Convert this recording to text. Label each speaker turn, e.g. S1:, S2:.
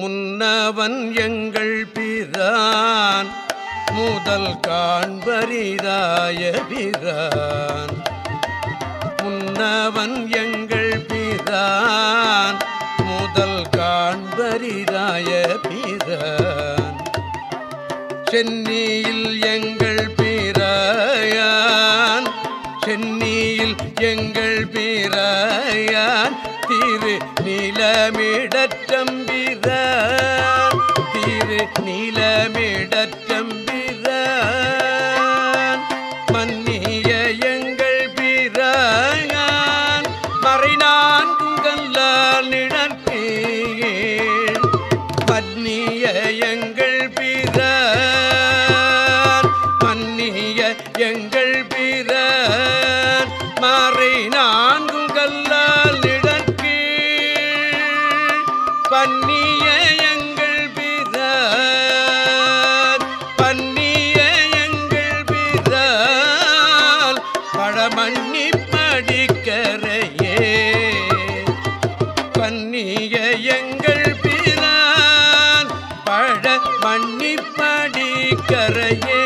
S1: முன்னவன் எங்கள் பிரான் முதல் காண்பரிதாய பிரான். முன்னவன் எங்கள் பிரான் முதல் காண்பரிதாய பிரான். சென்னியில் எங்கள் பிராயான் சென்னியில் எங்கள் பிராயான் திரு நிலமிடற்றம்பிரான் திரு நிலமிடற்றம்பிரான் மன்னிய எங்கள் பிராயான் மறைநான்கும் கல்லால் நிழற்கீழ் மன்னிய எங்கள் பிரான் மன்னிய எங்கள் பிரான் மறை நான்கும் கல்லால் நிழற்கீழ் பன்னிய மன்னிப்படி